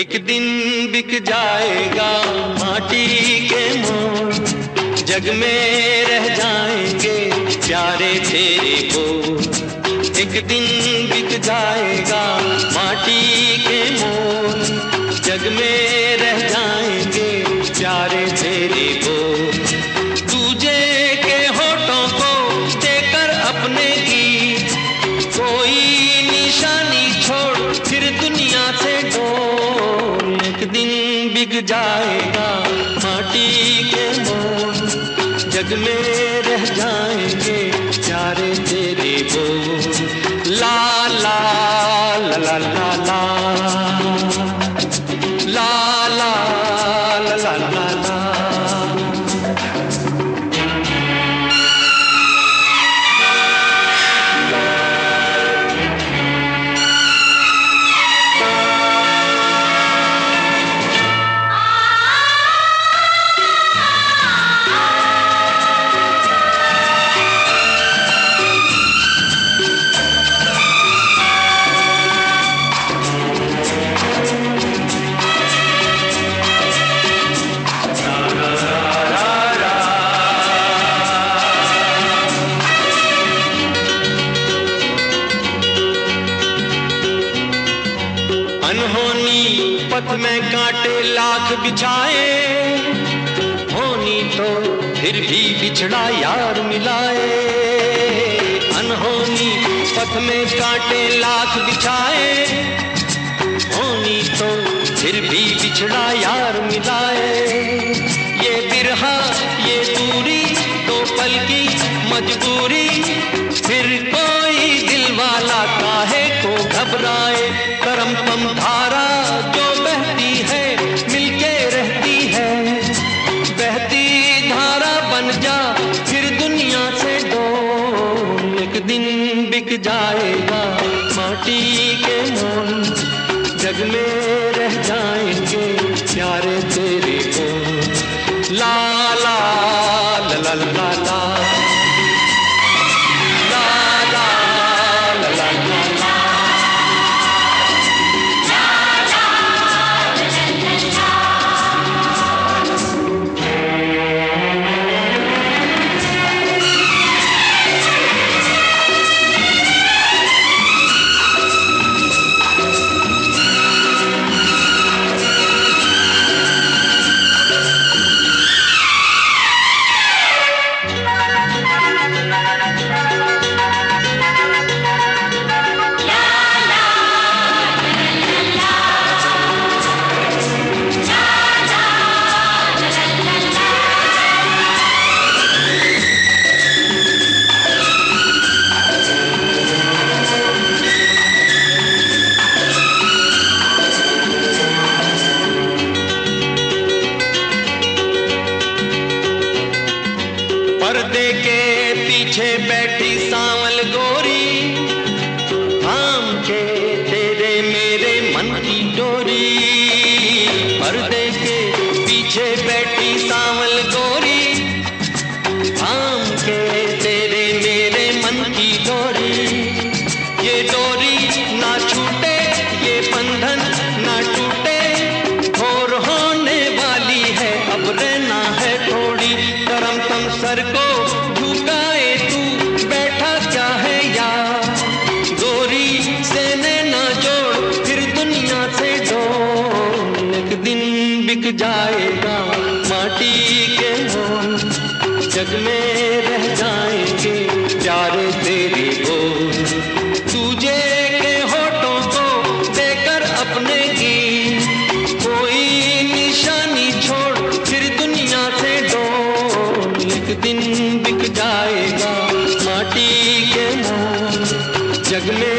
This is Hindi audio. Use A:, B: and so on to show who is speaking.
A: एक दिन बिक जाएगा माटी के मोल जग में रह जाएँगे प्यारे तेरे को एक दिन बिक जाएगा माटी के मोल जग में रह जाएँगे प्यारे तेरे को बिक जाएगा, माटी के मोल जग में रह जाएँगे प्यारे तेरे बोल ला ला ला ला ला ला ला। पथ में कांटे लाख बिछाए, होनी तो फिर भी बिछड़ा यार मिलाए। अनहोनी पथ में कांटे लाख बिछाए, होनी तो फिर भी बिछड़ा यार मिलाए। ये बिरहा, ये दूरी तो पल की मजबूरी, फिर कोई दिल वाला काहे को घबराए? करम पम धारा दिन बिक जाएगा माटी के मोल जग में पर्दे के पीछे बैठी सांवल बिक जाएगा, माटी के मोल जग में रह जाएँगे प्यारे तेरे बोल। तुझे के होठों को देकर अपने की कोई निशानी छोड़, फिर दुनिया से दो एक दिन बिक जाएगा, माटी के मोल जग में